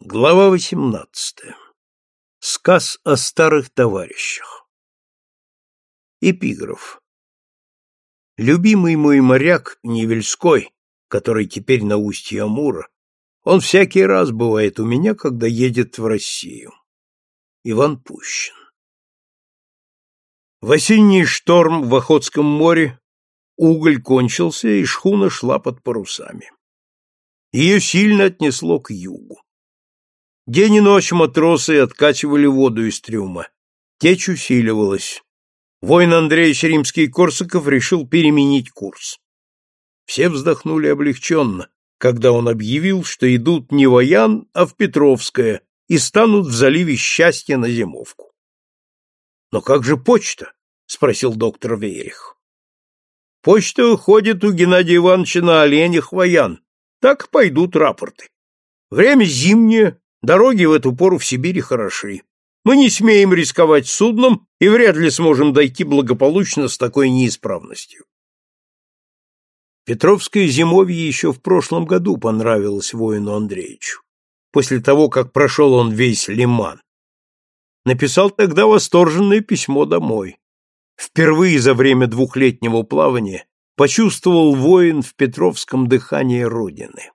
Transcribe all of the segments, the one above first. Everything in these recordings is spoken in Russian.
Глава восемнадцатая. Сказ о старых товарищах. Эпиграф. Любимый мой моряк Невельской, который теперь на устье Амура, он всякий раз бывает у меня, когда едет в Россию. Иван Пущин. В осенний шторм в Охотском море уголь кончился, и шхуна шла под парусами. Ее сильно отнесло к югу. День и ночь матросы откачивали воду из трюма. Течь усиливалась. Воин Андрей Римский-Корсаков решил переменить курс. Все вздохнули облегченно, когда он объявил, что идут не в Аян, а в Петровское и станут в заливе Счастья на зимовку. «Но как же почта?» — спросил доктор Вейрих. «Почта ходит у Геннадия Ивановича на оленях в Аян. Так пойдут рапорты. Время зимнее, Дороги в эту пору в Сибири хороши. Мы не смеем рисковать судном и вряд ли сможем дойти благополучно с такой неисправностью. Петровское зимовье еще в прошлом году понравилось воину Андреевичу, после того, как прошел он весь Лиман. Написал тогда восторженное письмо домой. Впервые за время двухлетнего плавания почувствовал воин в Петровском дыхании Родины.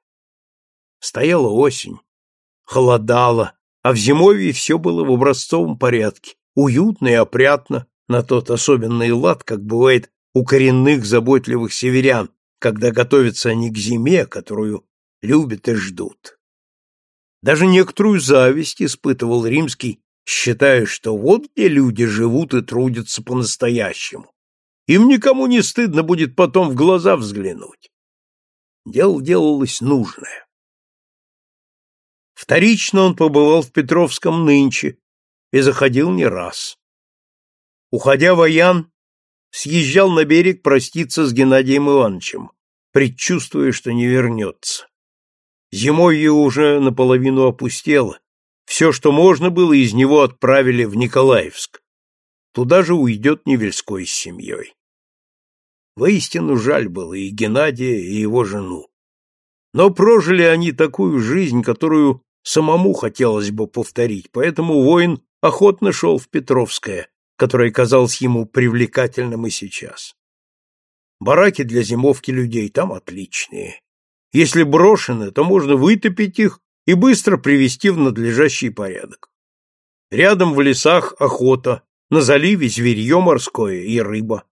Стояла осень, холодало, а в зимовье все было в образцовом порядке, уютно и опрятно, на тот особенный лад, как бывает у коренных заботливых северян, когда готовятся они к зиме, которую любят и ждут. Даже некоторую зависть испытывал римский, считая, что вот где люди живут и трудятся по-настоящему. Им никому не стыдно будет потом в глаза взглянуть. Дело делалось нужное. Вторично он побывал в Петровском нынче и заходил не раз. Уходя в Аян, съезжал на берег проститься с Геннадием Ивановичем, предчувствуя, что не вернется. Зимой уже наполовину опустело. Все, что можно было, из него отправили в Николаевск. Туда же уйдет Невельской с семьей. Воистину жаль было и Геннадия, и его жену. Но прожили они такую жизнь, которую самому хотелось бы повторить, поэтому воин охотно шел в Петровское, которое казалось ему привлекательным и сейчас. Бараки для зимовки людей там отличные. Если брошены, то можно вытопить их и быстро привести в надлежащий порядок. Рядом в лесах охота, на заливе зверье морское и рыба.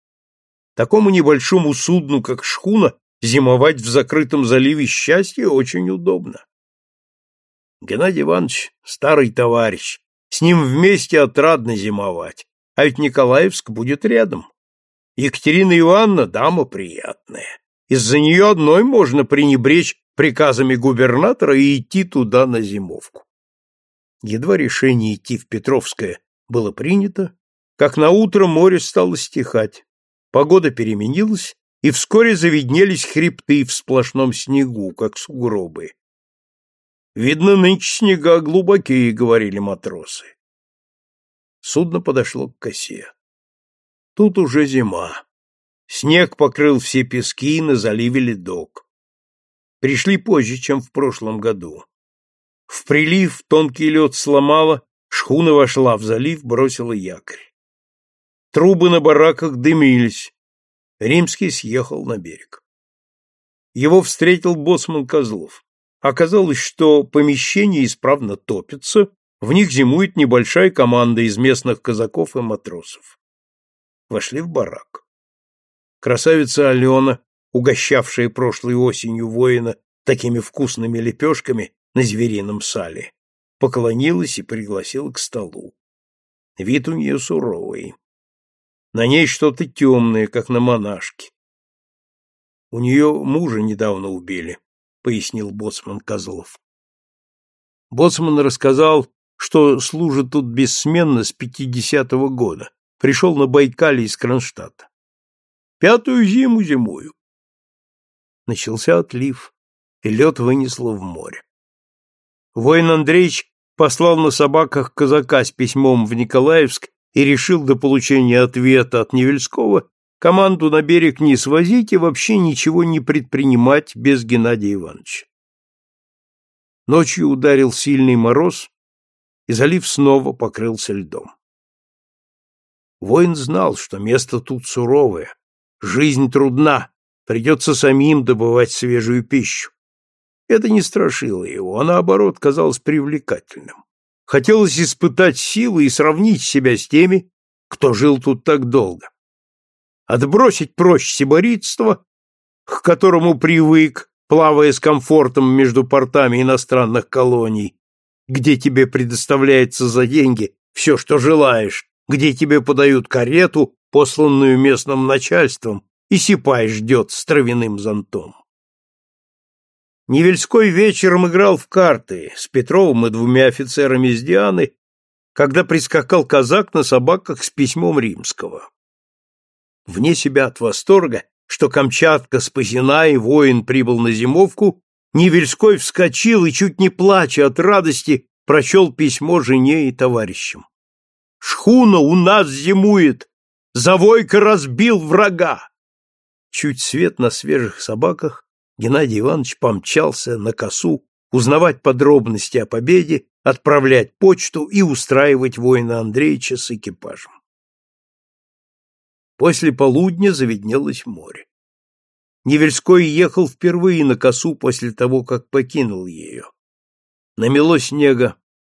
Такому небольшому судну, как шхуна, Зимовать в закрытом заливе счастья очень удобно. Геннадий Иванович — старый товарищ, с ним вместе отрадно зимовать, а ведь Николаевск будет рядом. Екатерина Ивановна — дама приятная. Из-за нее одной можно пренебречь приказами губернатора и идти туда на зимовку. Едва решение идти в Петровское было принято, как на утро море стало стихать, погода переменилась, и вскоре завиднелись хребты в сплошном снегу, как сугробы. «Видно, нынче снега глубокие», — говорили матросы. Судно подошло к косе. Тут уже зима. Снег покрыл все пески и на заливе ледок. Пришли позже, чем в прошлом году. В прилив тонкий лед сломало, шхуна вошла в залив, бросила якорь. Трубы на бараках дымились, Римский съехал на берег. Его встретил боцман Козлов. Оказалось, что помещение исправно топится, в них зимует небольшая команда из местных казаков и матросов. Вошли в барак. Красавица Алена, угощавшая прошлой осенью воина такими вкусными лепешками на зверином сале, поклонилась и пригласила к столу. Вид у нее суровый. На ней что-то темное, как на монашке. У нее мужа недавно убили, пояснил боцман Козлов. Боцман рассказал, что служит тут бессменно с пятидесятого года. Пришел на Байкале из Кронштадта. Пятую зиму зимую. Начался отлив, и лед вынесло в море. Воин Андреевич послал на собаках казака с письмом в Николаевск и решил до получения ответа от Невельского команду на берег не свозить и вообще ничего не предпринимать без Геннадия Ивановича. Ночью ударил сильный мороз, и залив снова покрылся льдом. Воин знал, что место тут суровое, жизнь трудна, придется самим добывать свежую пищу. Это не страшило его, а наоборот казалось привлекательным. Хотелось испытать силы и сравнить себя с теми, кто жил тут так долго. Отбросить прочь сиборитство, к которому привык, плавая с комфортом между портами иностранных колоний, где тебе предоставляется за деньги все, что желаешь, где тебе подают карету, посланную местным начальством, и сипай ждет с травяным зонтом. Невельской вечером играл в карты с Петровым и двумя офицерами из Дианы, когда прискакал казак на собаках с письмом римского. Вне себя от восторга, что Камчатка спасена и воин прибыл на зимовку, Невельской вскочил и, чуть не плача от радости, прочел письмо жене и товарищам. Шхуна у нас зимует! Завойка разбил врага!» Чуть свет на свежих собаках, Геннадий Иванович помчался на косу узнавать подробности о победе, отправлять почту и устраивать воина Андреевича с экипажем. После полудня заведнелось море. Невельской ехал впервые на косу после того, как покинул ее. Намело снега,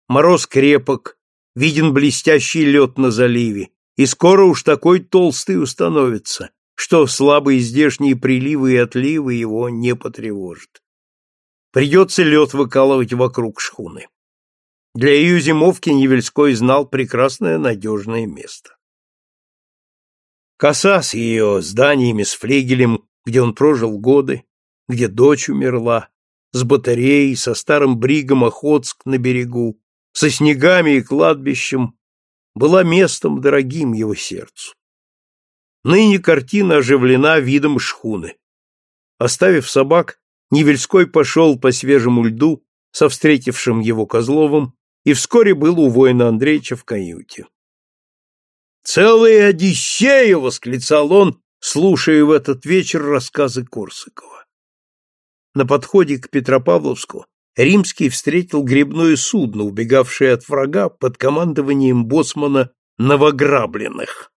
мороз крепок, виден блестящий лед на заливе, и скоро уж такой толстый установится, что слабые здешние приливы и отливы его не потревожат. Придется лед выкалывать вокруг шхуны. Для ее зимовки Невельской знал прекрасное надежное место. Коса с ее зданиями, с флегелем, где он прожил годы, где дочь умерла, с батареей, со старым бригом Охотск на берегу, со снегами и кладбищем, была местом дорогим его сердцу. Ныне картина оживлена видом шхуны. Оставив собак, Невельской пошел по свежему льду со встретившим его Козловым и вскоре был у воина Андреевича в каюте. «Целая Одиссея!» — восклицал он, слушая в этот вечер рассказы Корсакова. На подходе к Петропавловску Римский встретил гребное судно, убегавшее от врага под командованием боцмана Новограбленных.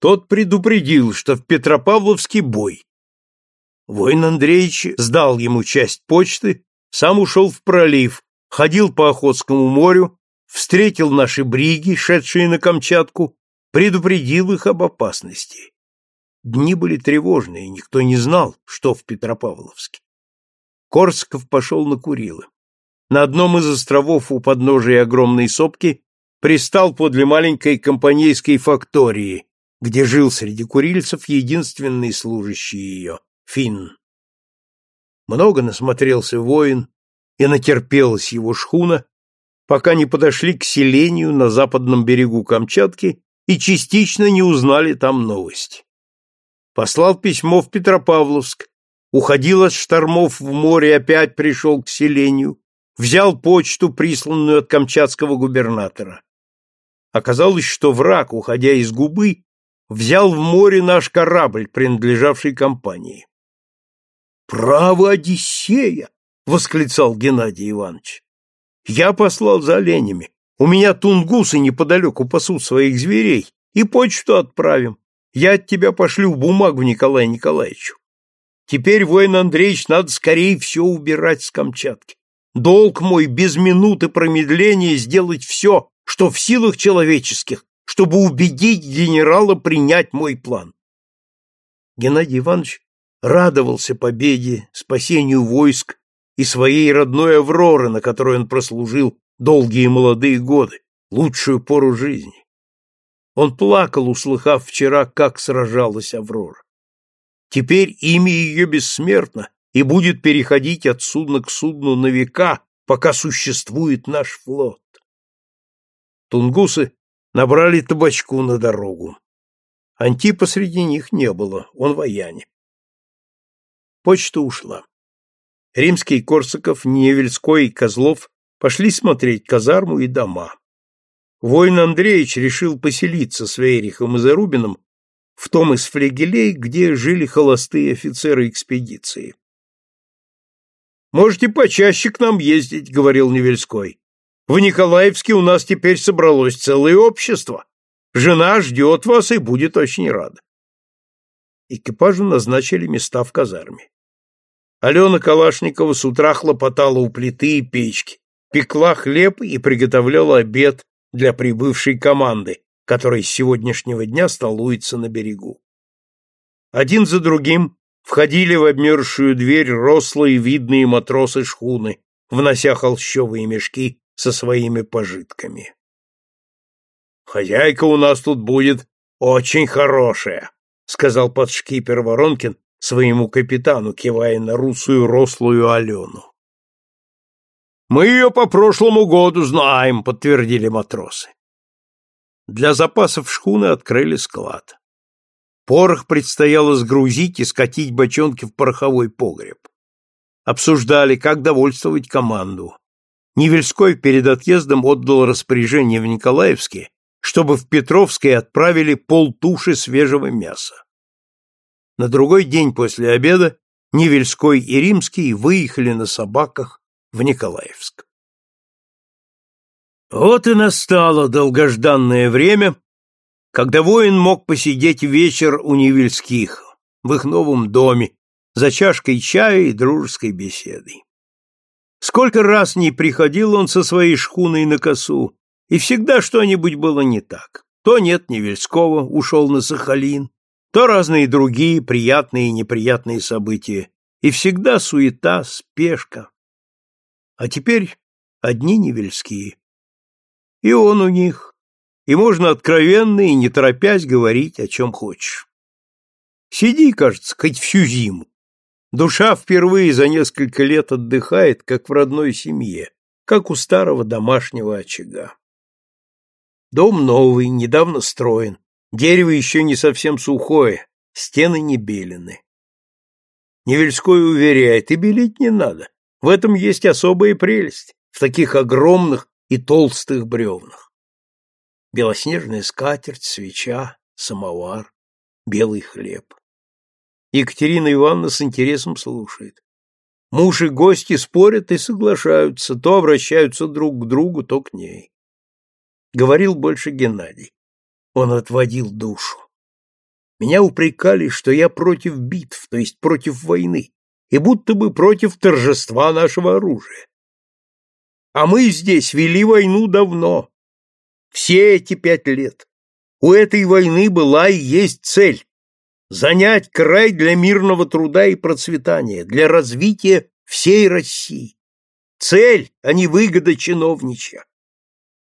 Тот предупредил, что в Петропавловске бой. Воин Андреевич сдал ему часть почты, сам ушел в пролив, ходил по Охотскому морю, встретил наши бриги, шедшие на Камчатку, предупредил их об опасности. Дни были тревожные, никто не знал, что в Петропавловске. Корсков пошел на Курилы. На одном из островов у подножия огромной сопки пристал подле маленькой компанейской фактории, где жил среди курильцев единственный служащий ее — Финн. Много насмотрелся воин, и натерпелась его шхуна, пока не подошли к селению на западном берегу Камчатки и частично не узнали там новость. Послал письмо в Петропавловск, уходил от штормов в море, опять пришел к селению, взял почту, присланную от камчатского губернатора. Оказалось, что враг, уходя из губы, взял в море наш корабль, принадлежавший компании. «Право Одиссея!» — восклицал Геннадий Иванович. «Я послал за оленями. У меня тунгусы неподалеку пасут своих зверей, и почту отправим. Я от тебя пошлю бумагу Николаю Николаевичу. Теперь, воин Андреевич, надо скорее все убирать с Камчатки. Долг мой без минуты промедления сделать все, что в силах человеческих, чтобы убедить генерала принять мой план. Геннадий Иванович радовался победе, спасению войск и своей родной Авроры, на которой он прослужил долгие молодые годы, лучшую пору жизни. Он плакал, услыхав вчера, как сражалась Аврора. Теперь имя ее бессмертно и будет переходить от судна к судну на века, пока существует наш флот. Тунгусы набрали табачку на дорогу. Антипа среди них не было, он вояне. Почта ушла. Римский Корсаков, Невельской и Козлов пошли смотреть казарму и дома. Воин Андреевич решил поселиться с Вейрихом и Зарубиным в том из флегелей, где жили холостые офицеры экспедиции. Можете почаще к нам ездить, говорил Невельской. В Николаевске у нас теперь собралось целое общество. Жена ждет вас и будет очень рада. Экипажу назначили места в казарме. Алена Калашникова с утра хлопотала у плиты и печки, пекла хлеб и приготовляла обед для прибывшей команды, которая с сегодняшнего дня столуется на берегу. Один за другим входили в обмерзшую дверь рослые видные матросы шхуны, внося холщовые мешки со своими пожитками. «Хозяйка у нас тут будет очень хорошая», — сказал подшкипер Воронкин своему капитану, кивая на русую рослую Алену. «Мы ее по прошлому году знаем», — подтвердили матросы. Для запасов шхуны открыли склад. Порох предстояло сгрузить и скатить бочонки в пороховой погреб. Обсуждали, как довольствовать команду. Невельской перед отъездом отдал распоряжение в Николаевске, чтобы в Петровской отправили полтуши свежего мяса. На другой день после обеда Невельской и Римский выехали на собаках в Николаевск. Вот и настало долгожданное время, когда воин мог посидеть вечер у Невельских, в их новом доме, за чашкой чая и дружеской беседой. Сколько раз не приходил он со своей шхуной на косу, и всегда что-нибудь было не так. То нет Невельского, ушел на Сахалин, то разные другие приятные и неприятные события, и всегда суета, спешка. А теперь одни Невельские, и он у них, и можно откровенно и не торопясь говорить, о чем хочешь. Сиди, кажется, хоть всю зиму. Душа впервые за несколько лет отдыхает, как в родной семье, как у старого домашнего очага. Дом новый, недавно строен, дерево еще не совсем сухое, стены не белены. Невельской уверяет, и белить не надо. В этом есть особая прелесть, в таких огромных, и толстых бревнах. Белоснежная скатерть, свеча, самовар, белый хлеб. Екатерина Ивановна с интересом слушает. Муж и гости спорят и соглашаются, то обращаются друг к другу, то к ней. Говорил больше Геннадий. Он отводил душу. Меня упрекали, что я против битв, то есть против войны, и будто бы против торжества нашего оружия. А мы здесь вели войну давно. Все эти пять лет. У этой войны была и есть цель – занять край для мирного труда и процветания, для развития всей России. Цель, а не выгода чиновничья.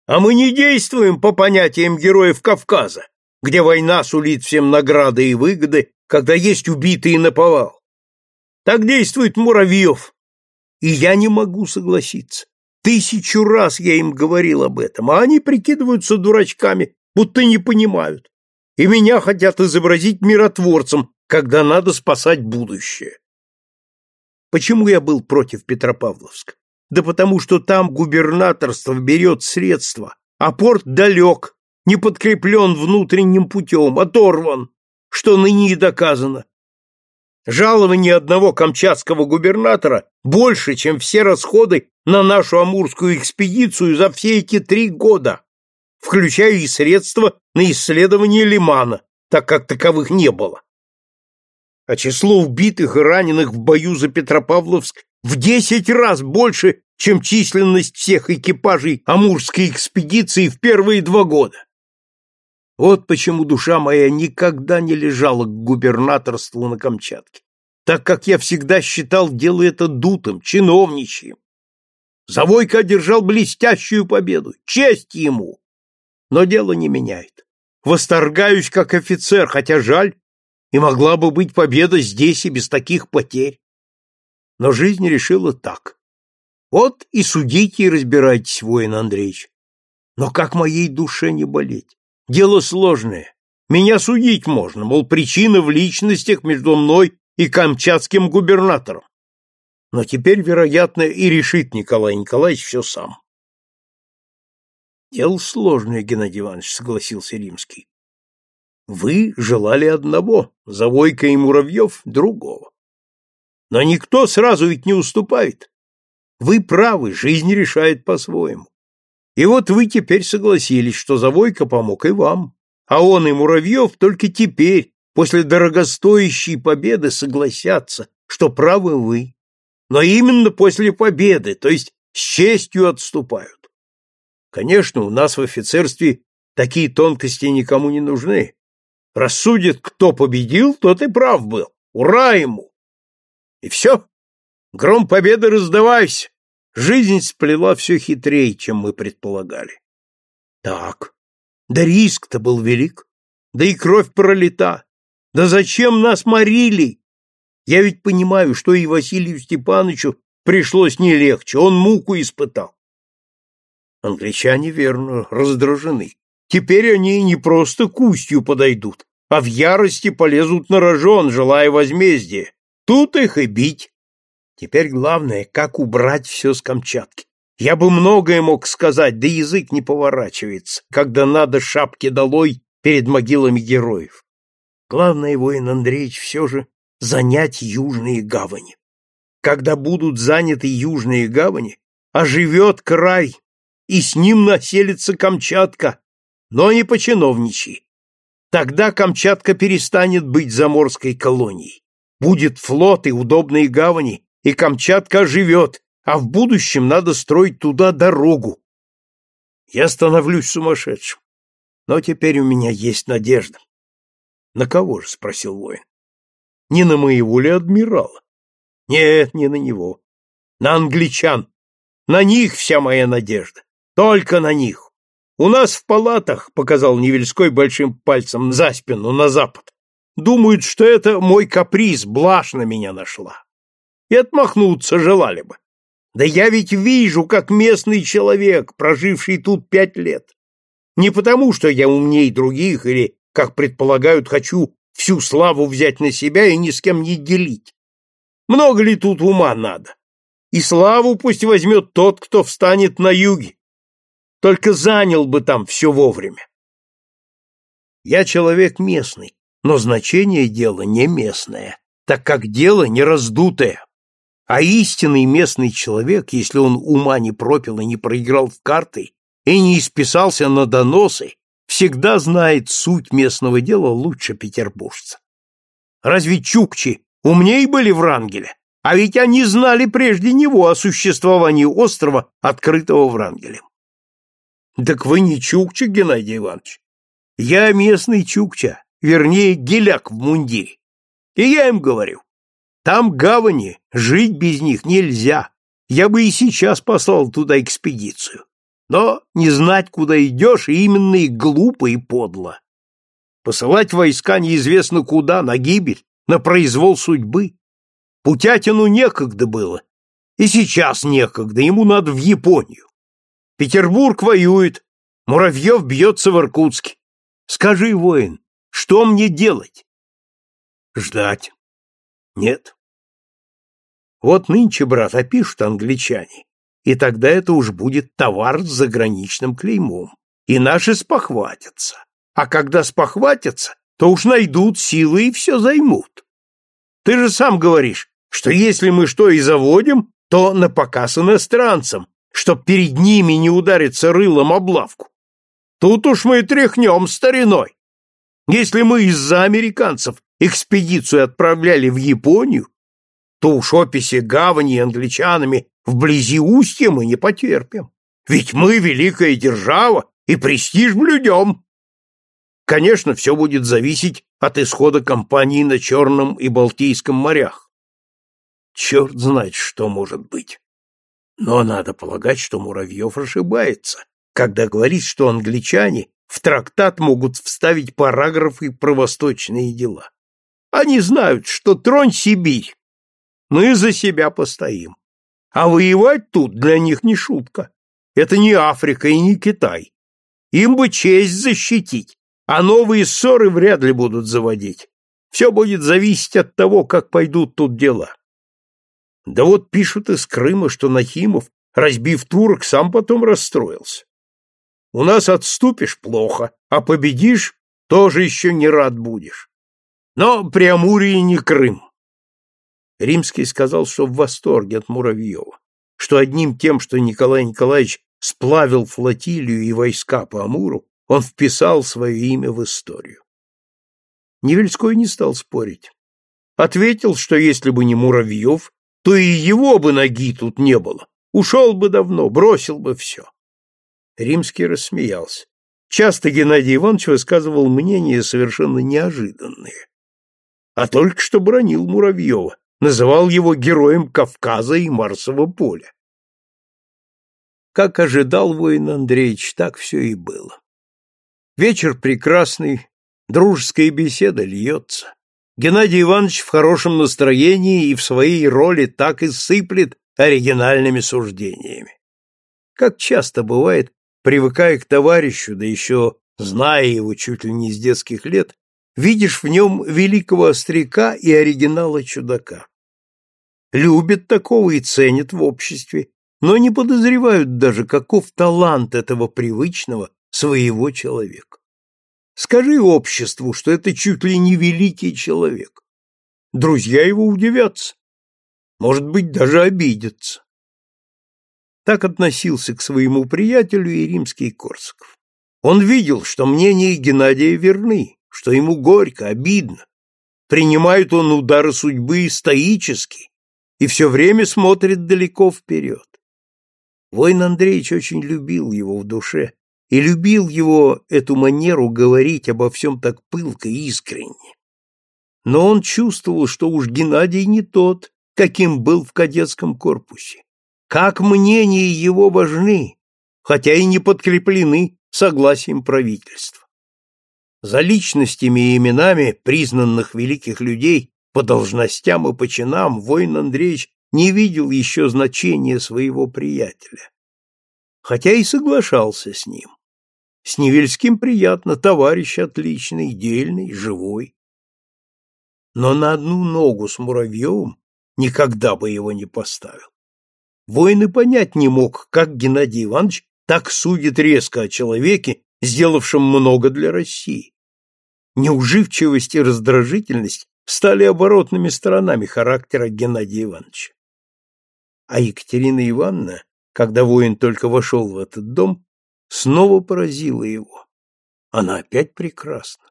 А мы не действуем по понятиям героев Кавказа, где война сулит всем награды и выгоды, когда есть убитые наповал. Так действует Муравьев. И я не могу согласиться. Тысячу раз я им говорил об этом, а они прикидываются дурачками, будто не понимают. И меня хотят изобразить миротворцем, когда надо спасать будущее. Почему я был против Петропавловска? Да потому что там губернаторство берет средства, а порт далек, не подкреплен внутренним путем, оторван, что ныне и доказано. Жалование одного камчатского губернатора больше, чем все расходы на нашу амурскую экспедицию за все эти три года, включая и средства на исследование лимана, так как таковых не было. А число убитых и раненых в бою за Петропавловск в десять раз больше, чем численность всех экипажей амурской экспедиции в первые два года. Вот почему душа моя никогда не лежала к губернаторству на Камчатке, так как я всегда считал дело это дутым, чиновничьим. Завойко одержал блестящую победу, честь ему. Но дело не меняет. Восторгаюсь как офицер, хотя жаль, и могла бы быть победа здесь и без таких потерь. Но жизнь решила так. Вот и судите и разбирайтесь, воин Андреевич. Но как моей душе не болеть? Дело сложное. Меня судить можно, мол, причина в личностях между мной и камчатским губернатором. Но теперь, вероятно, и решит Николай Николаевич все сам. Дело сложное, Геннадий Иванович, согласился Римский. Вы желали одного, Завойка и Муравьев — другого. Но никто сразу ведь не уступает. Вы правы, жизнь решает по-своему. И вот вы теперь согласились, что Завойко помог и вам, а он и Муравьев только теперь, после дорогостоящей победы, согласятся, что правы вы. Но именно после победы, то есть с честью отступают. Конечно, у нас в офицерстве такие тонкости никому не нужны. Рассудит, кто победил, тот и прав был. Ура ему! И все. Гром победы раздавайся. Жизнь сплела все хитрее, чем мы предполагали. Так, да риск-то был велик, да и кровь пролита. Да зачем нас морили? Я ведь понимаю, что и Василию Степановичу пришлось не легче, он муку испытал. Англичане, верно, раздражены. Теперь они не просто к устью подойдут, а в ярости полезут на рожон, желая возмездия. Тут их и бить. Теперь главное, как убрать все с Камчатки. Я бы многое мог сказать, да язык не поворачивается, когда надо шапки долой перед могилами героев. Главное, воин Андреевич, все же занять южные гавани. Когда будут заняты южные гавани, оживет край, и с ним населится Камчатка, но не по-чиновничьи. Тогда Камчатка перестанет быть заморской колонией. Будет флот и удобные гавани, и Камчатка живет, а в будущем надо строить туда дорогу. Я становлюсь сумасшедшим. Но теперь у меня есть надежда. На кого же? спросил воин. Не на моего ли адмирала? Нет, не на него. На англичан. На них вся моя надежда. Только на них. У нас в палатах, показал Невельской большим пальцем за спину на запад, думают, что это мой каприз, блажь на меня нашла и отмахнуться желали бы. Да я ведь вижу, как местный человек, проживший тут пять лет. Не потому, что я умней других или, как предполагают, хочу всю славу взять на себя и ни с кем не делить. Много ли тут ума надо? И славу пусть возьмет тот, кто встанет на юге. Только занял бы там все вовремя. Я человек местный, но значение дела не местное, так как дело не раздутое. А истинный местный человек, если он ума не пропил и не проиграл в карты, и не исписался на доносы, всегда знает суть местного дела лучше петербуржца. Разве чукчи умнее были в Рангеле? А ведь они знали прежде него о существовании острова, открытого Врангелем. Так вы не чукча, Геннадий Иванович. Я местный чукча, вернее, геляк в мундире. И я им говорю, там гавани, жить без них нельзя. Я бы и сейчас послал туда экспедицию. Но не знать, куда идешь, именно и глупо, и подло. Посылать войска неизвестно куда, на гибель, на произвол судьбы. Путятину некогда было, и сейчас некогда, ему надо в Японию. Петербург воюет, Муравьев бьется в Иркутске. Скажи, воин, что мне делать? Ждать. Нет. Вот нынче, брат, опишут англичане, и тогда это уж будет товар с заграничным клеймом, и наши спохватятся. А когда спохватятся, то уж найдут силы и все займут. Ты же сам говоришь, что если мы что и заводим, то на показ иностранцам, чтоб перед ними не удариться рылом облавку. Тут уж мы тряхнем стариной. Если мы из-за американцев экспедицию отправляли в Японию, то уж описи гавани англичанами вблизи устья мы не потерпим. Ведь мы великая держава и престиж блюдем. Конечно, все будет зависеть от исхода кампании на Черном и Балтийском морях. Черт знает, что может быть. Но надо полагать, что Муравьев ошибается, когда говорит, что англичане в трактат могут вставить параграфы про восточные дела. Они знают, что тронь Сибирь, мы за себя постоим. А воевать тут для них не шутка. Это не Африка и не Китай. Им бы честь защитить, а новые ссоры вряд ли будут заводить. Все будет зависеть от того, как пойдут тут дела. Да вот пишут из Крыма, что Нахимов, разбив турок, сам потом расстроился. У нас отступишь плохо, а победишь тоже еще не рад будешь. Но Преамурье не Крым. Римский сказал, что в восторге от Муравьева. что одним тем, что Николай Николаевич сплавил флотилию и войска по Амуру, он вписал свое имя в историю. Невельской не стал спорить. Ответил, что если бы не Муравьев, то и его бы ноги тут не было. Ушел бы давно, бросил бы все. Римский рассмеялся. Часто Геннадий Иванович высказывал мнения совершенно неожиданные. А только что бронил Муравьева, называл его героем Кавказа и Марсового поля. Как ожидал воин Андреевич, так все и было. Вечер прекрасный, дружеская беседа льется. Геннадий Иванович в хорошем настроении и в своей роли так и сыплет оригинальными суждениями. Как часто бывает, привыкая к товарищу, да еще зная его чуть ли не с детских лет, видишь в нем великого остряка и оригинала чудака. Любят такого и ценят в обществе, но не подозревают даже, каков талант этого привычного своего человека. Скажи обществу, что это чуть ли не великий человек. Друзья его удивятся, может быть, даже обидятся. Так относился к своему приятелю и римский Корсаков. Он видел, что мнения Геннадия верны, что ему горько, обидно. Принимает он удары судьбы стоически и все время смотрит далеко вперед. Воин Андреевич очень любил его в душе и любил его эту манеру говорить обо всем так пылко и искренне. Но он чувствовал, что уж Геннадий не тот, каким был в кадетском корпусе. Как мнения его важны, хотя и не подкреплены согласием правительства. За личностями и именами признанных великих людей по должностям и по чинам воин Андреевич не видел еще значения своего приятеля. Хотя и соглашался с ним. С Невельским приятно, товарищ отличный, дельный, живой. Но на одну ногу с Муравьевым никогда бы его не поставил. Воин и понять не мог, как Геннадий Иванович так судит резко о человеке, сделавшем много для России. Неуживчивость и раздражительность стали оборотными сторонами характера Геннадия Ивановича. А Екатерина Ивановна, когда воин только вошел в этот дом, снова поразила его. Она опять прекрасна.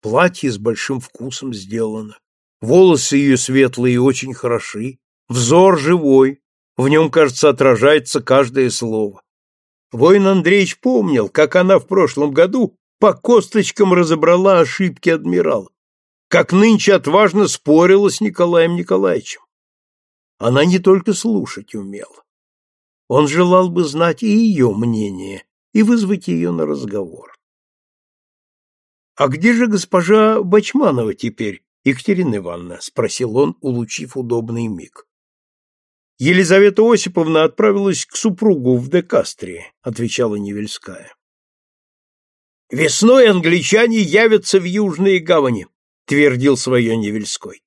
Платье с большим вкусом сделано, волосы ее светлые и очень хороши, взор живой, в нем, кажется, отражается каждое слово. Воин Андреевич помнил, как она в прошлом году по косточкам разобрала ошибки адмирала, как нынче отважно спорила с Николаем Николаевичем. Она не только слушать умела. Он желал бы знать и ее мнение, и вызвать ее на разговор. «А где же госпожа Бачманова теперь, Екатерина Ивановна?» — спросил он, улучив удобный миг. «Елизавета Осиповна отправилась к супругу в Декастрии», — отвечала Невельская. «Весной англичане явятся в южные гавани», — твердил свое Невельской.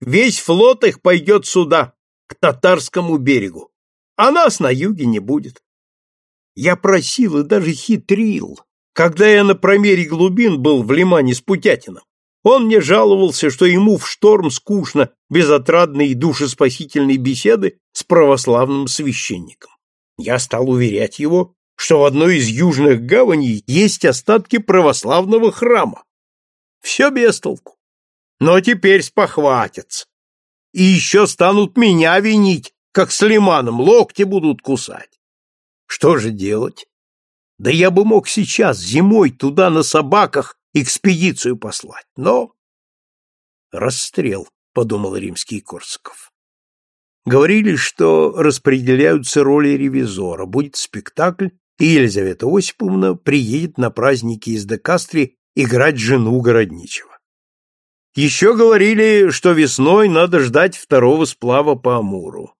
«Весь флот их пойдет сюда, к татарскому берегу а нас на юге не будет. Я просил и даже хитрил, когда я на промере глубин был в лимане Путятином. Он мне жаловался, что ему в шторм скучно без отрадной и душеспасительной беседы с православным священником. Я стал уверять его, что в одной из южных гаваней есть остатки православного храма. Все без толку. Но теперь спохватятся. И еще станут меня винить как с Лиманом, локти будут кусать. Что же делать? Да я бы мог сейчас, зимой, туда на собаках экспедицию послать, но... Расстрел, — подумал римский Корсаков. Говорили, что распределяются роли ревизора, будет спектакль, и Елизавета Осиповна приедет на праздники из Декастри играть жену городничего. Еще говорили, что весной надо ждать второго сплава по Амуру.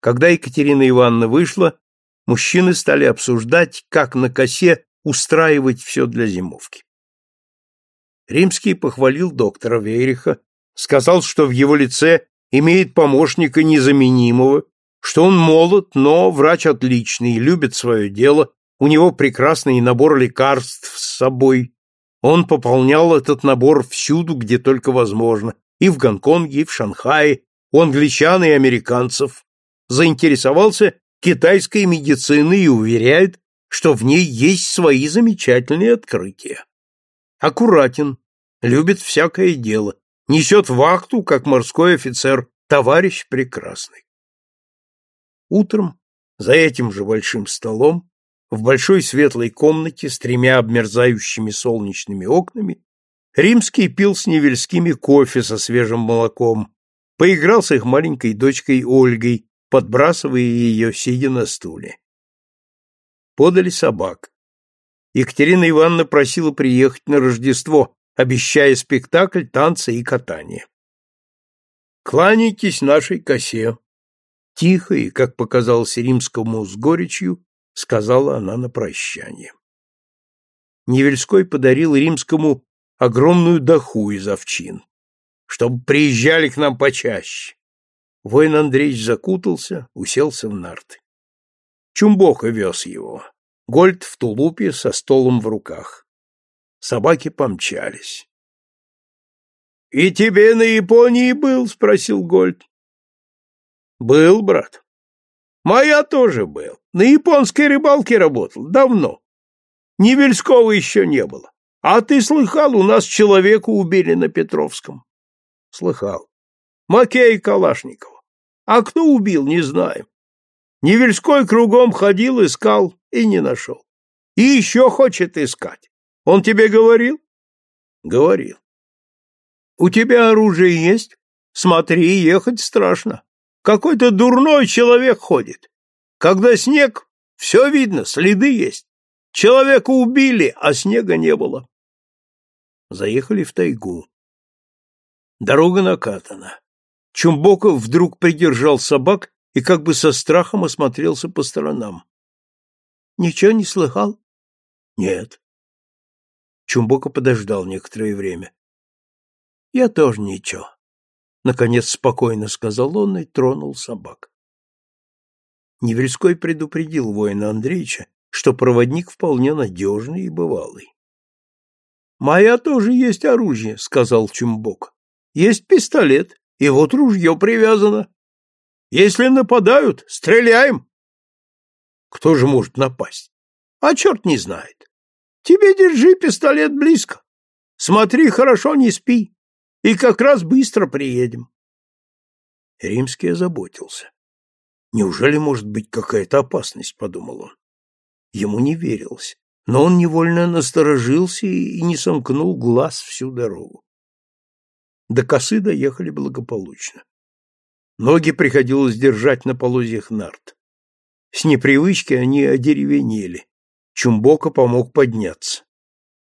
Когда Екатерина Ивановна вышла, мужчины стали обсуждать, как на косе устраивать все для зимовки. Римский похвалил доктора Вейриха, сказал, что в его лице имеет помощника незаменимого, что он молод, но врач отличный, любит свое дело, у него прекрасный набор лекарств с собой. Он пополнял этот набор всюду, где только возможно, и в Гонконге, и в Шанхае, у англичан и американцев, заинтересовался китайской медициной и уверяет, что в ней есть свои замечательные открытия. Аккуратен, любит всякое дело, несет вахту, как морской офицер, товарищ прекрасный. Утром за этим же большим столом в большой светлой комнате с тремя обмерзающими солнечными окнами Римский пил с Невельскими кофе со свежим молоком, поиграл с их маленькой дочкой Ольгой, подбрасывая ее, сидя на стуле. Подали собак. Екатерина Ивановна просила приехать на Рождество, обещая спектакль, танцы и катание. «Кланяйтесь нашей косе», — тихо и, как показалось римскому с горечью, сказала она на прощание. Невельской подарил римскому огромную даху из овчин, чтобы приезжали к нам почаще. Воин Андреевич закутался, уселся в нарты. Чумбока вез его. Гольд в тулупе со столом в руках. Собаки помчались. — И тебе на Японии был? — спросил Гольд. — Был, брат. — Моя тоже был. На японской рыбалке работал. Давно. Невельского еще не было. А ты слыхал, у нас человека убили на Петровском? Слыхал. Макей Калашникова. А кто убил, не знаем. Невельской кругом ходил, искал и не нашел. И еще хочет искать. Он тебе говорил? Говорил. У тебя оружие есть? Смотри, ехать страшно. Какой-то дурной человек ходит. Когда снег, все видно, следы есть. Человека убили, а снега не было. Заехали в тайгу. Дорога накатана. Чумбоков вдруг придержал собак и как бы со страхом осмотрелся по сторонам. — Ничего не слыхал? — Нет. Чумбока подождал некоторое время. — Я тоже ничего. Наконец спокойно сказал он и тронул собак. Невельской предупредил воина Андреевича, что проводник вполне надежный и бывалый. Моя тоже есть оружие, сказал Чумбок. Есть пистолет, и вот ружье привязано. Если нападают, стреляем. Кто же может напасть? А черт не знает. Тебе держи пистолет близко. Смотри, хорошо не спи. И как раз быстро приедем. Римский озаботился. Неужели может быть какая-то опасность, подумал он. Ему не верилось но он невольно насторожился и не сомкнул глаз всю дорогу. До косы доехали благополучно. Ноги приходилось держать на полозьях нарт. С непривычки они одеревенели. Чумбока помог подняться.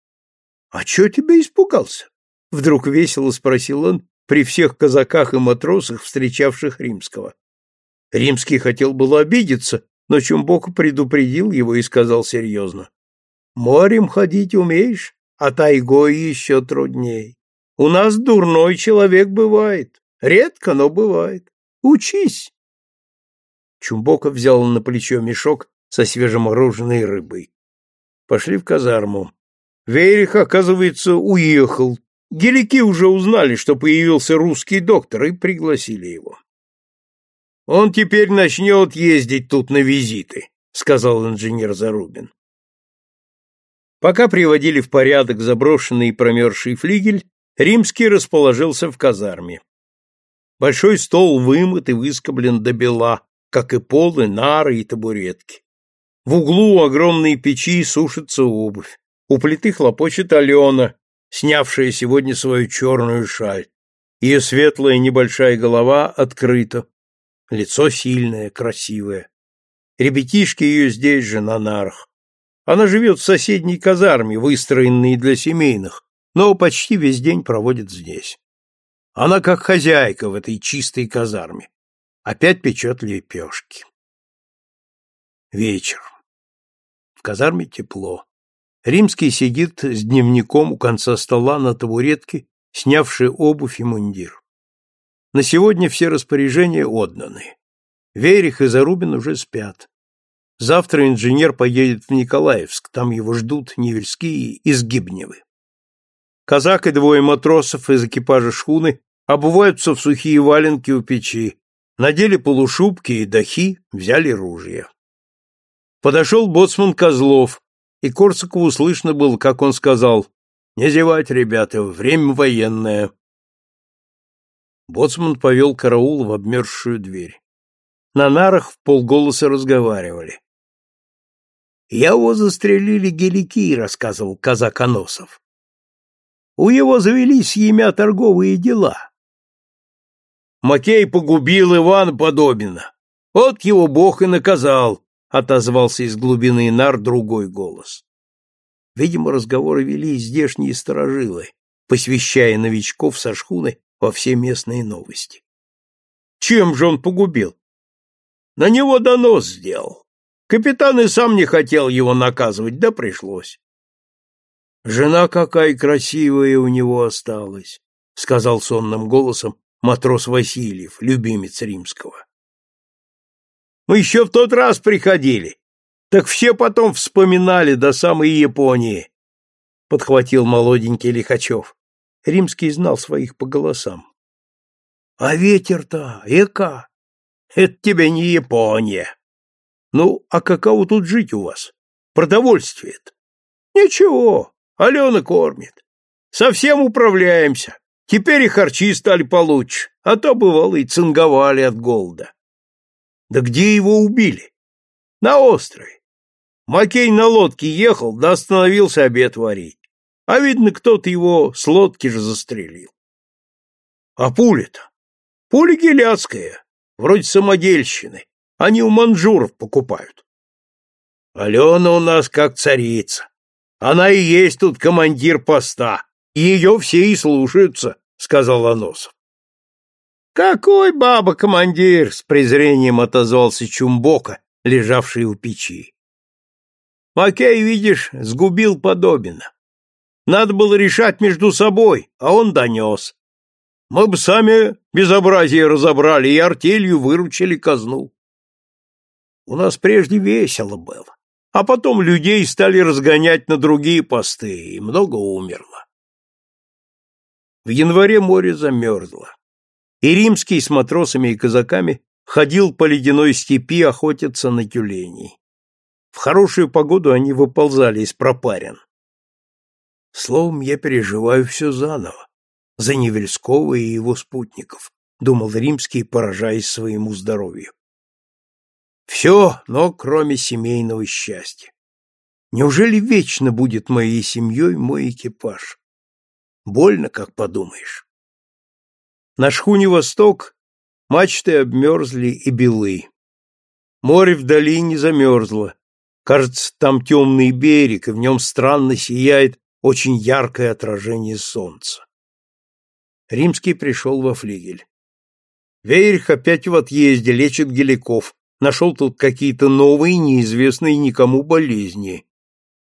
— А чё тебя испугался? — вдруг весело спросил он при всех казаках и матросах, встречавших Римского. Римский хотел было обидеться, но Чумбока предупредил его и сказал серьезно. Морем ходить умеешь, а тайгой еще трудней. У нас дурной человек бывает. Редко, но бывает. Учись. Чумбоков взял на плечо мешок со свежемороженной рыбой. Пошли в казарму. Верих, оказывается, уехал. Гелики уже узнали, что появился русский доктор, и пригласили его. «Он теперь начнет ездить тут на визиты», — сказал инженер Зарубин. Пока приводили в порядок заброшенный и промерзший флигель, Римский расположился в казарме. Большой стол вымыт и выскоблен до бела, как и полы, нары и табуретки. В углу огромной печи сушится обувь. У плиты хлопочет Алена, снявшая сегодня свою черную шаль. Ее светлая небольшая голова открыта, лицо сильное, красивое. Ребятишки ее здесь же, на нарах. Она живет в соседней казарме, выстроенной для семейных, но почти весь день проводит здесь. Она как хозяйка в этой чистой казарме. Опять печет лепешки. Вечер. В казарме тепло. Римский сидит с дневником у конца стола на табуретке, снявший обувь и мундир. На сегодня все распоряжения отданы. Верих и Зарубин уже спят. Завтра инженер поедет в Николаевск, там его ждут Невельские из Гибневы. Казак и двое матросов из экипажа шхуны обуваются в сухие валенки у печи. надели полушубки и дахи, взяли ружья. Подошел боцман Козлов, и Корсакову слышно было, как он сказал, «Не зевать, ребята, время военное». Боцман повел караул в обмерзшую дверь. На нарах в полголоса разговаривали. «Я его застрелили гелики», — рассказывал казак Аносов. «У его завелись имя торговые дела». Макей погубил Иван Подобина. Вот его Бог и наказал, — отозвался из глубины нар другой голос. Видимо, разговоры вели здешние сторожилы, посвящая новичков со шхуны во все местные новости. Чем же он погубил? На него донос сделал. Капитан и сам не хотел его наказывать, да пришлось. Жена какая красивая у него осталась, сказал сонным голосом матрос Васильев, любимец римского. Мы еще в тот раз приходили, так все потом вспоминали до самой Японии, подхватил молоденький Лихачев. Римский знал своих по голосам. А ветер-то, эка, это тебе не Япония. Ну, а каково тут жить у вас? Продовольствие-то. Ничего, Алена кормит. Совсем управляемся. Теперь и харчи стали получше, а то, бывало, и цинговали от голода. Да где его убили? На острове. Макей на лодке ехал, да остановился обед варить. А видно, кто-то его с лодки же застрелил. А пуля-то? Пуля геляцкая, вроде самодельщины. Они у манжуров покупают. Алена у нас как царица. Она и есть тут командир поста. Ее все и слушаются, сказал Аносов. Какой баба командир, с презрением отозвался Чумбока, лежавший у печи. Макей, видишь, сгубил подобина. Надо было решать между собой, а он донес. Мы бы сами безобразие разобрали и артелью выручили казну. У нас прежде весело было, а потом людей стали разгонять на другие посты, и много умерло. В январе море замерзло, и римский с матросами и казаками ходил по ледяной степи охотиться на тюленей. В хорошую погоду они выползали из пропарин. Словом, я переживаю все заново, за Невельского и его спутников, думал римский, поражаясь своему здоровью. Все, но кроме семейного счастья. Неужели вечно будет моей семьей мой экипаж? Больно, как подумаешь. На шхуне «Восток» мачты обмерзли и белы. Море вдали не замерзло. Кажется, там темный берег, и в нем странно сияет очень яркое отражение солнца. Римский пришел во флигель. Вейрих опять в отъезде, лечит геликов. Нашел тут какие-то новые, неизвестные никому болезни.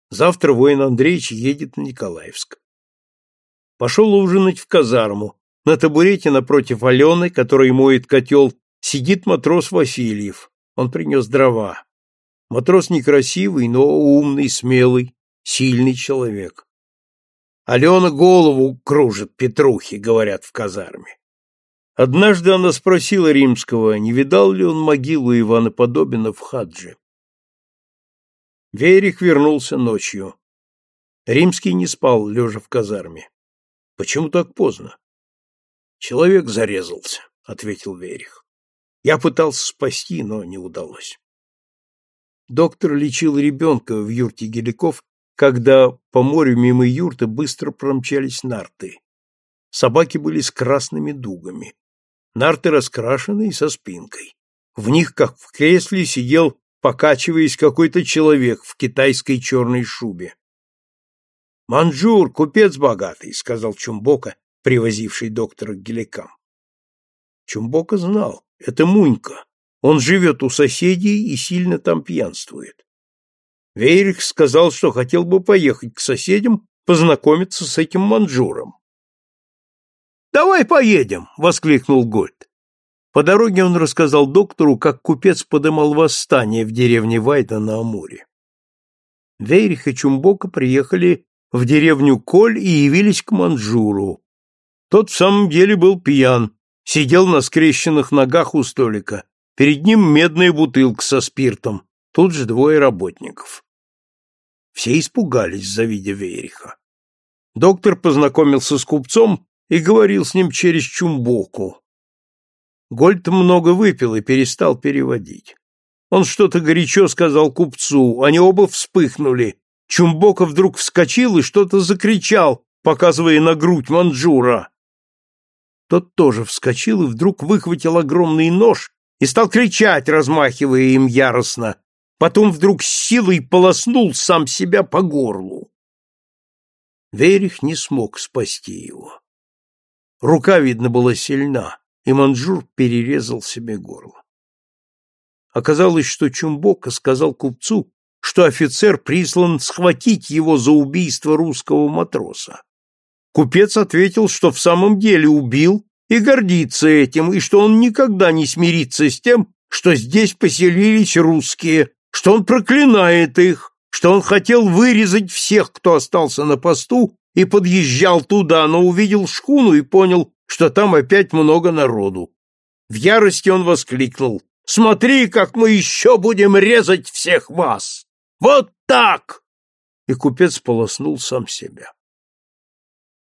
Завтра воин Андреевич едет на Николаевск. Пошел ужинать в казарму. На табурете напротив Алены, который моет котел, сидит матрос Васильев. Он принес дрова. Матрос некрасивый, но умный, смелый, сильный человек. Алена голову кружит Петрухи, говорят в казарме. Однажды она спросила Римского, не видал ли он могилу Ивана Подобина в Хадже. Верик вернулся ночью. Римский не спал, лежа в казарме. Почему так поздно? Человек зарезался, ответил Верих. Я пытался спасти, но не удалось. Доктор лечил ребенка в юрте Геликов, когда по морю мимо юрты быстро промчались нарты. Собаки были с красными дугами. Нарты раскрашены и со спинкой. В них, как в кресле, сидел, покачиваясь, какой-то человек в китайской черной шубе. «Манжур, купец богатый», — сказал Чумбока, привозивший доктора к геликам. Чумбока знал, это Мунька. Он живет у соседей и сильно там пьянствует. Вейрих сказал, что хотел бы поехать к соседям познакомиться с этим манжуром. «Давай поедем!» — воскликнул Гольд. По дороге он рассказал доктору, как купец подымал восстание в деревне Вайда на Амуре. Вейрих и Чумбока приехали в деревню Коль и явились к Манжуру. Тот в самом деле был пьян, Сидел на скрещенных ногах у столика. Перед ним медная бутылка со спиртом. Тут же двое работников. Все испугались, завидя Вейриха. Доктор познакомился с купцом и говорил с ним через Чумбоку. Гольд много выпил и перестал переводить. Он что-то горячо сказал купцу, они оба вспыхнули. Чумбока вдруг вскочил и что-то закричал, показывая на грудь манджура. Тот тоже вскочил и вдруг выхватил огромный нож и стал кричать, размахивая им яростно. Потом вдруг силой полоснул сам себя по горлу. Верих не смог спасти его. Рука, видно, была сильна, и манжур перерезал себе горло. Оказалось, что Чумбока сказал купцу, что офицер прислан схватить его за убийство русского матроса. Купец ответил, что в самом деле убил и гордится этим, и что он никогда не смирится с тем, что здесь поселились русские, что он проклинает их, что он хотел вырезать всех, кто остался на посту, и подъезжал туда, но увидел шхуну и понял, что там опять много народу. В ярости он воскликнул «Смотри, как мы еще будем резать всех вас!» Вот так! И купец полоснул сам себя.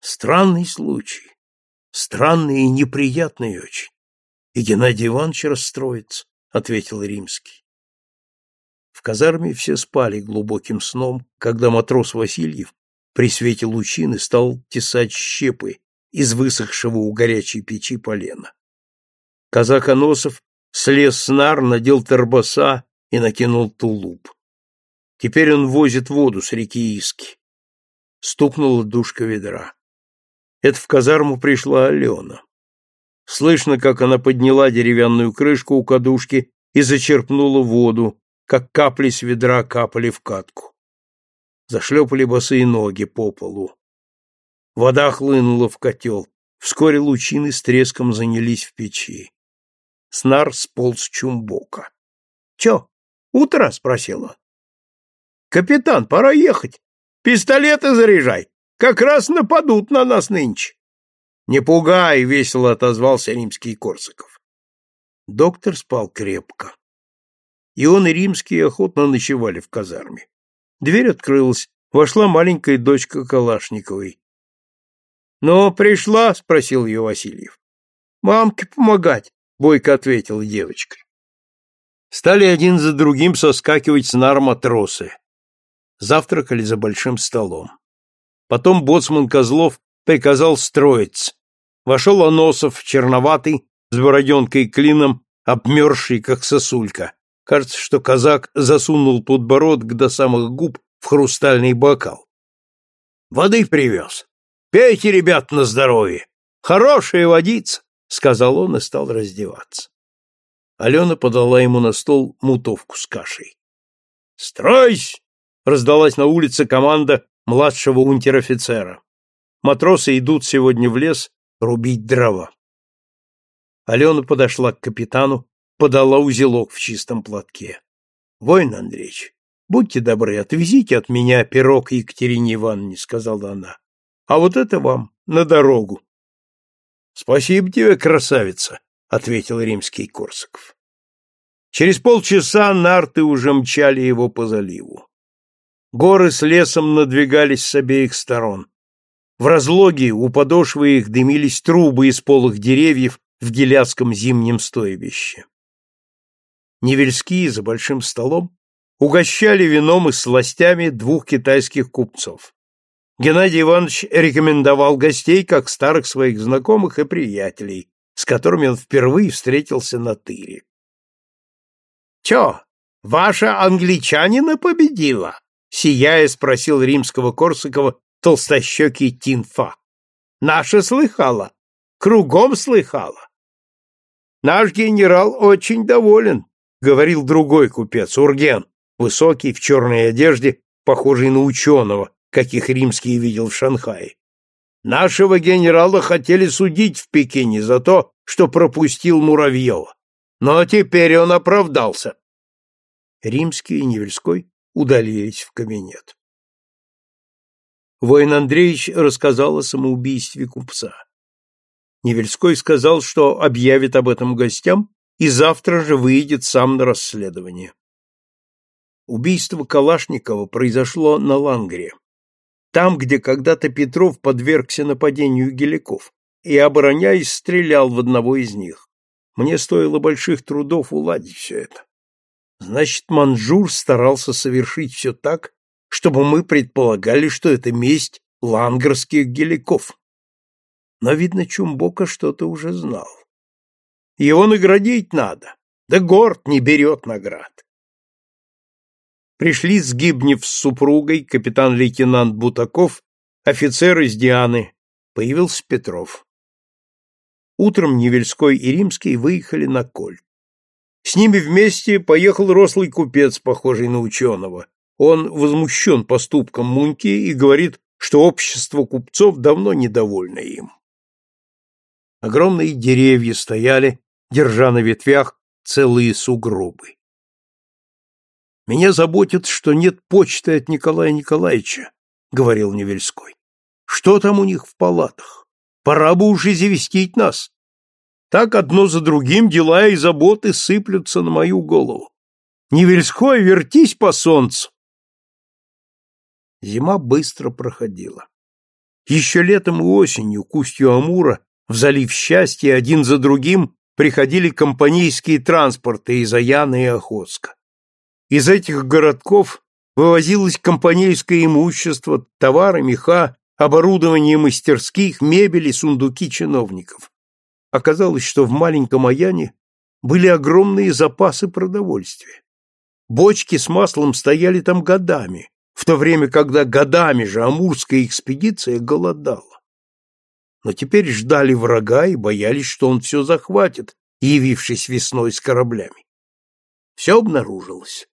Странный случай. Странный и неприятный очень. И Геннадий Иванович расстроится, — ответил Римский. В казарме все спали глубоким сном, когда матрос Васильев при свете лучины стал тесать щепы из высохшего у горячей печи полена. Казак Аносов слез с нар, надел торбоса и накинул тулуп. Теперь он возит воду с реки Иски. Стукнула душка ведра. Это в казарму пришла Алена. Слышно, как она подняла деревянную крышку у кадушки и зачерпнула воду, как капли с ведра капали в катку. Зашлепали босые ноги по полу. Вода хлынула в котел. Вскоре лучины с треском занялись в печи. Снар сполз чумбока. — Че, утро? — спросил он. Капитан, пора ехать. Пистолеты заряжай. Как раз нападут на нас нынче. Не пугай, весело отозвался римский Корсаков. Доктор спал крепко. И он, и римские охотно ночевали в казарме. Дверь открылась, вошла маленькая дочка Калашниковой. «Ну, пришла?» — спросил ее Васильев. «Мамке помогать», — бойко ответила девочка. Стали один за другим соскакивать с нар матросы. Завтракали за большим столом. Потом боцман Козлов приказал строиться. Вошел Аносов, черноватый, с бороденкой клином, обмерзший, как сосулька. Кажется, что казак засунул подбородок до самых губ в хрустальный бокал. «Воды привез. Пейте, ребят, на здоровье. Хорошая водица», — сказал он и стал раздеваться. Алена подала ему на стол мутовку с кашей. «Стройсь!» раздалась на улице команда младшего унтер-офицера. Матросы идут сегодня в лес рубить дрова. Алена подошла к капитану, подала узелок в чистом платке. — Воин Андреевич, будьте добры, отвезите от меня пирог Екатерине Ивановне, — сказала она. — А вот это вам, на дорогу. — Спасибо тебе, красавица, — ответил римский Корсаков. Через полчаса нарты уже мчали его по заливу. Горы с лесом надвигались с обеих сторон. В разлоге у подошвы их дымились трубы из полых деревьев в геляцком зимнем стойбище. Невельские за большим столом угощали вином и сластями двух китайских купцов. Геннадий Иванович рекомендовал гостей как старых своих знакомых и приятелей, с которыми он впервые встретился на тыре. — Чё, ваша англичанина победила? Сияя спросил римского Корсакова толстощекий Тинфа. Наша слыхала, кругом слыхала. Наш генерал очень доволен, говорил другой купец, Урген, высокий, в черной одежде, похожий на ученого, каких римский видел в Шанхае. Нашего генерала хотели судить в Пекине за то, что пропустил Муравьева. Но теперь он оправдался. Римский и Невельской удалились в кабинет. Воин Андреевич рассказал о самоубийстве купца. Невельской сказал, что объявит об этом гостям и завтра же выйдет сам на расследование. Убийство Калашникова произошло на Лангре, там, где когда-то Петров подвергся нападению геликов и, обороняясь, стрелял в одного из них. Мне стоило больших трудов уладить все это. Значит, Манжур старался совершить все так, чтобы мы предполагали, что это месть лангерских геликов. Но, видно, Чумбока что-то уже знал. Его наградить надо, да горд не берет наград. Пришли Сгибнев с супругой, капитан-лейтенант Бутаков, офицер из Дианы. Появился Петров. Утром Невельской и Римский выехали на Коль. С ними вместе поехал рослый купец, похожий на ученого. Он возмущен поступком Муньки и говорит, что общество купцов давно недовольно им. Огромные деревья стояли, держа на ветвях целые сугробы. Меня заботит, что нет почты от Николая Николаевича, говорил Невельской. Что там у них в палатах? Пора бы уже известить нас. Так одно за другим дела и заботы сыплются на мою голову. Невельской, вертись по солнцу. Зима быстро проходила. Еще летом и осенью к устью Амура, в залив счастья, один за другим приходили компанейские транспорты из Аяна и Охотска. Из этих городков вывозилось компанейское имущество, товары, меха, оборудование мастерских, мебели, сундуки чиновников. Оказалось, что в маленьком Аяне были огромные запасы продовольствия. Бочки с маслом стояли там годами, в то время, когда годами же Амурская экспедиция голодала. Но теперь ждали врага и боялись, что он все захватит, явившись весной с кораблями. Все обнаружилось.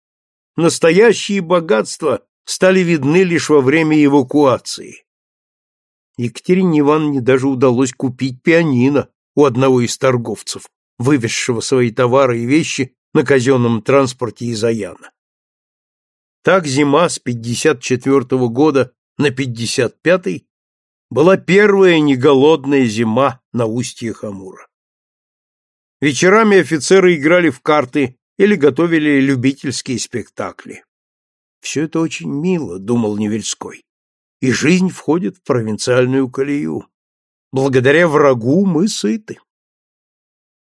Настоящие богатства стали видны лишь во время эвакуации. Екатерине Ивановне даже удалось купить пианино у одного из торговцев, вывезшего свои товары и вещи на казенном транспорте из Аяна. Так зима с 54 -го года на 55 была первая неголодная зима на устье Хамура. Вечерами офицеры играли в карты или готовили любительские спектакли. Все это очень мило, думал Невельской, и жизнь входит в провинциальную колею. Благодаря врагу мы сыты.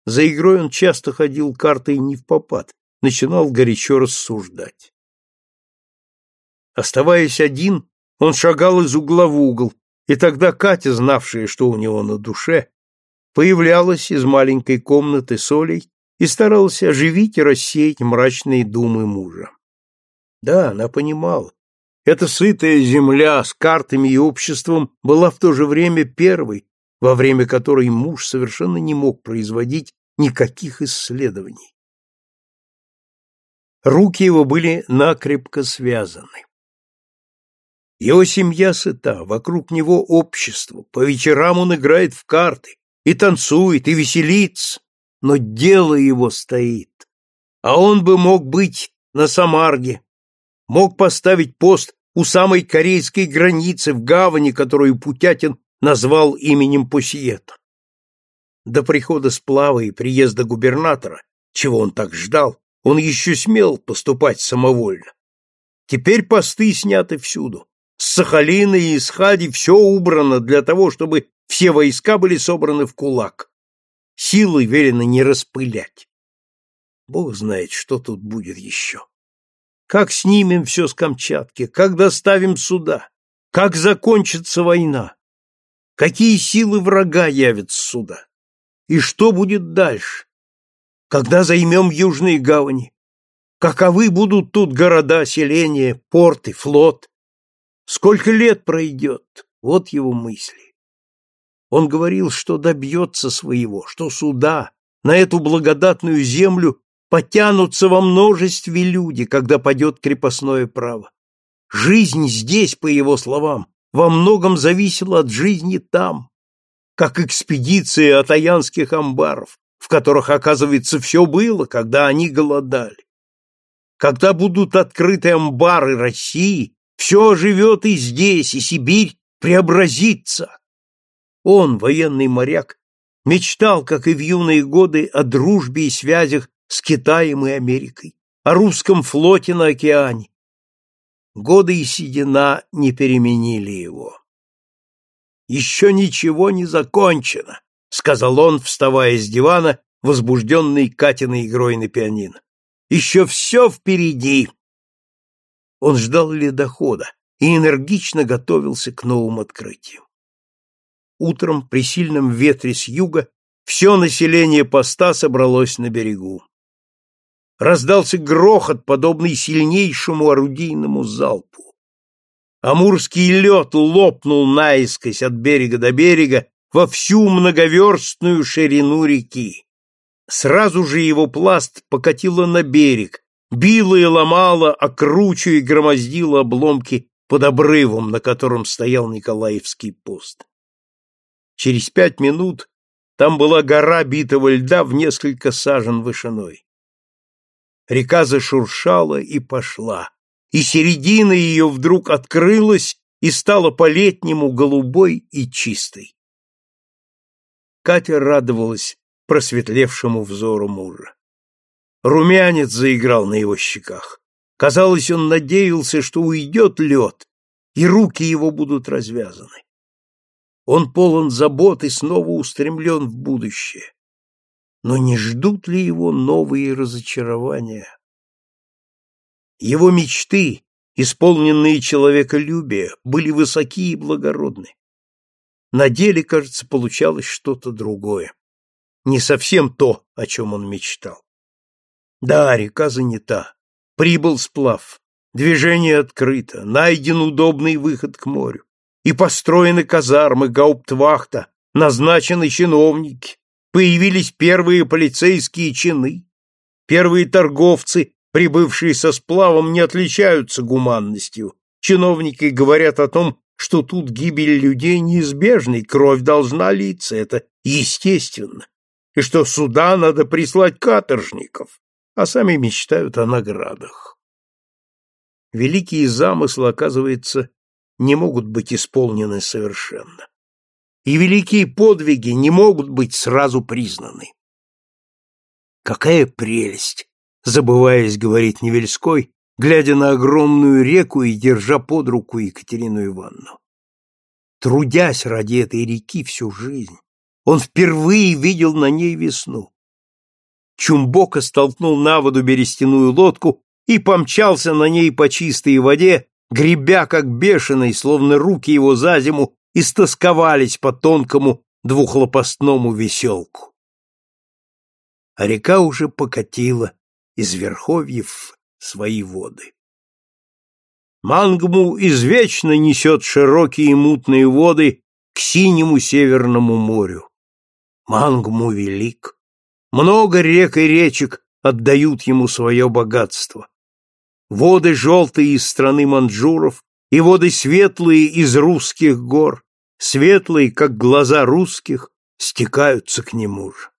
За игрой он часто ходил картой не в попад, начинал горячо рассуждать. Оставаясь один, он шагал из угла в угол, и тогда Катя, знавшая, что у него на душе, появлялась из маленькой комнаты с Олей и старалась оживить и рассеять мрачные думы мужа. Да, она понимала, эта сытая земля с картами и обществом была в то же время первой, во время которой муж совершенно не мог производить никаких исследований. Руки его были накрепко связаны. Его семья сыта, вокруг него общество, по вечерам он играет в карты, и танцует, и веселится, но дело его стоит. А он бы мог быть на Самарге, мог поставить пост у самой корейской границы в гавани, которую Путятин назвал именем Пусиета. До прихода сплава и приезда губернатора, чего он так ждал, он еще смел поступать самовольно. Теперь посты сняты всюду. С Сахалина и из Хади все убрано для того, чтобы все войска были собраны в кулак. Силы велено не распылять. Бог знает, что тут будет еще. Как снимем все с Камчатки, как доставим сюда, как закончится война, какие силы врага явятся сюда, и что будет дальше, когда займем южные гавани, каковы будут тут города, селения, порты, флот, сколько лет пройдет, вот его мысли. Он говорил, что добьется своего, что суда на эту благодатную землю потянутся во множестве люди, когда падет крепостное право. Жизнь здесь, по его словам, во многом зависела от жизни там, как экспедиции от аянских амбаров, в которых, оказывается, все было, когда они голодали. Когда будут открыты амбары России, все живет и здесь, и Сибирь преобразится, он, военный моряк, Мечтал, как и в юные годы, о дружбе и связях с Китаем и Америкой, о русском флоте на океане. Годы и седина не переменили его. «Еще ничего не закончено», — сказал он, вставая с дивана, возбужденный Катиной игрой на пианино. «Еще все впереди!» Он ждал ледохода и энергично готовился к новым открытиям. Утром при сильном ветре с юга все население поста собралось на берегу. Раздался грохот, подобный сильнейшему орудийному залпу. Амурский лед лопнул наискось от берега до берега во всю многоверстную ширину реки. Сразу же его пласт покатило на берег, било и ломало, окручивая и громоздило обломки под обрывом, на котором стоял Николаевский пост. Через пять минут там была гора битого льда в несколько сажен вышиной. Река зашуршала и пошла, и середина ее вдруг открылась и стала по-летнему голубой и чистой. Катя радовалась просветлевшему взору мужа. Румянец заиграл на его щеках. Казалось, он надеялся, что уйдет лед, и руки его будут развязаны. Он полон забот и снова устремлен в будущее. Но не ждут ли его новые разочарования? Его мечты, исполненные человеколюбия, были высоки и благородны. На деле, кажется, получалось что-то другое. Не совсем то, о чем он мечтал. Да, река занята. Прибыл сплав. Движение открыто. Найден удобный выход к морю и построены казармы гауптвахта, назначены чиновники, появились первые полицейские чины. Первые торговцы, прибывшие со сплавом, не отличаются гуманностью. Чиновники говорят о том, что тут гибель людей неизбежна, и кровь должна литься, это естественно, и что сюда надо прислать каторжников, а сами мечтают о наградах. Великие замыслы, оказывается, не могут быть исполнены совершенно. И великие подвиги не могут быть сразу признаны. Какая прелесть, забываясь, говорит Невельской, глядя на огромную реку и держа под руку Екатерину Ивановну. Трудясь ради этой реки всю жизнь, он впервые видел на ней весну. Чумбока столкнул на воду берестяную лодку и помчался на ней по чистой воде, гребя как бешеный, словно руки его за зиму истосковались по тонкому двухлопастному веселку. А река уже покатила из верховьев свои воды. Мангму извечно несет широкие мутные воды к синему северному морю. Мангму велик. Много рек и речек отдают ему свое богатство воды желтые из страны манджуров и воды светлые из русских гор, светлые, как глаза русских, стекаются к нему же.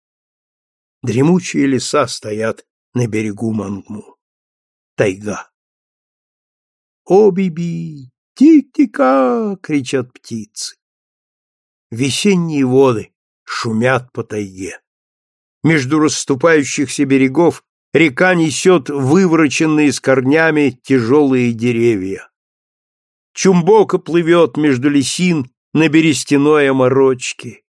Дремучие леса стоят на берегу Мангму. Тайга. «О, Биби! Тик-тика!» — кричат птицы. Весенние воды шумят по тайге. Между расступающихся берегов Река несет вывороченные с корнями тяжелые деревья. Чумбока плывет между лесин на берестяной оморочке.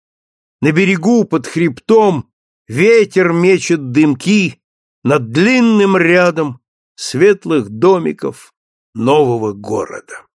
На берегу под хребтом ветер мечет дымки над длинным рядом светлых домиков нового города.